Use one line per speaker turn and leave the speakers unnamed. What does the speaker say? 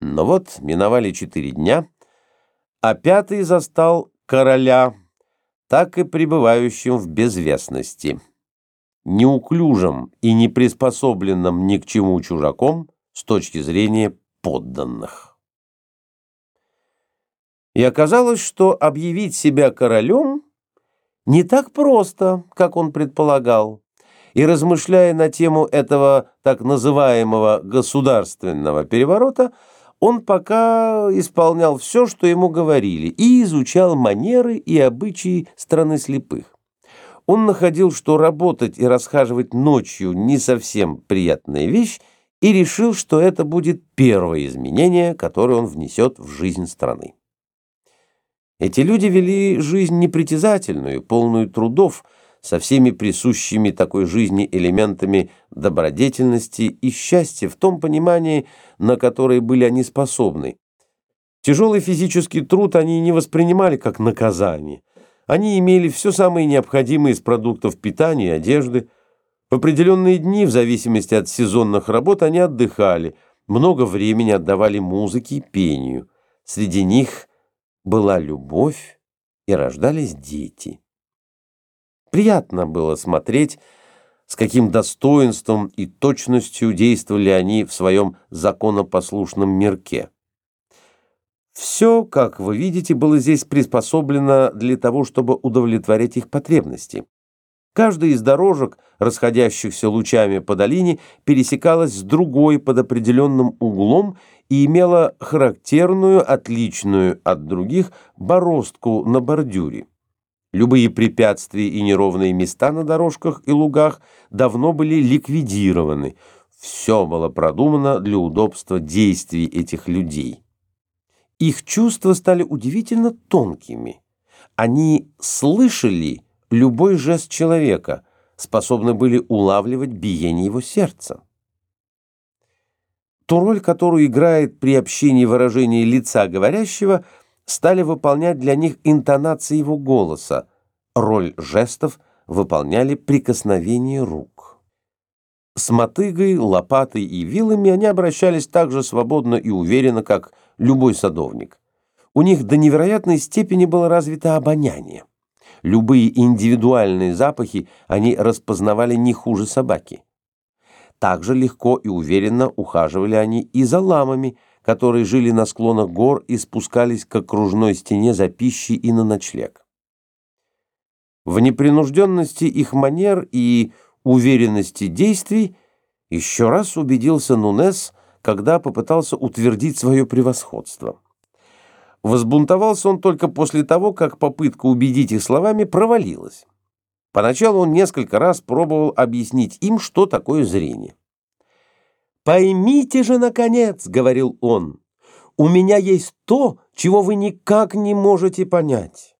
Но вот миновали четыре дня, а пятый застал короля, так и пребывающим в безвестности, неуклюжим и не приспособленным ни к чему чужаком с точки зрения подданных. И оказалось, что объявить себя королем не так просто, как он предполагал и размышляя на тему этого так называемого государственного переворота, он пока исполнял все, что ему говорили, и изучал манеры и обычаи страны слепых. Он находил, что работать и расхаживать ночью не совсем приятная вещь, и решил, что это будет первое изменение, которое он внесет в жизнь страны. Эти люди вели жизнь непритязательную, полную трудов, со всеми присущими такой жизни элементами добродетельности и счастья в том понимании, на которое были они способны. Тяжелый физический труд они не воспринимали как наказание. Они имели все самое необходимое из продуктов питания и одежды. В определенные дни, в зависимости от сезонных работ, они отдыхали, много времени отдавали музыке и пению. Среди них была любовь и рождались дети. Приятно было смотреть, с каким достоинством и точностью действовали они в своем законопослушном мирке. Все, как вы видите, было здесь приспособлено для того, чтобы удовлетворять их потребности. Каждая из дорожек, расходящихся лучами по долине, пересекалась с другой под определенным углом и имела характерную, отличную от других, бороздку на бордюре. Любые препятствия и неровные места на дорожках и лугах давно были ликвидированы. Все было продумано для удобства действий этих людей. Их чувства стали удивительно тонкими. Они слышали любой жест человека, способны были улавливать биение его сердца. Ту роль, которую играет при общении выражение лица говорящего – стали выполнять для них интонации его голоса, роль жестов выполняли прикосновение рук. С мотыгой, лопатой и вилами они обращались так же свободно и уверенно, как любой садовник. У них до невероятной степени было развито обоняние. Любые индивидуальные запахи они распознавали не хуже собаки. Так же легко и уверенно ухаживали они и за ламами – которые жили на склонах гор и спускались к окружной стене за пищей и на ночлег. В непринужденности их манер и уверенности действий еще раз убедился Нунес, когда попытался утвердить свое превосходство. Возбунтовался он только после того, как попытка убедить их словами провалилась. Поначалу он несколько раз пробовал объяснить им, что такое зрение. «Поймите же, наконец, — говорил он, — у меня есть то, чего вы никак не можете понять.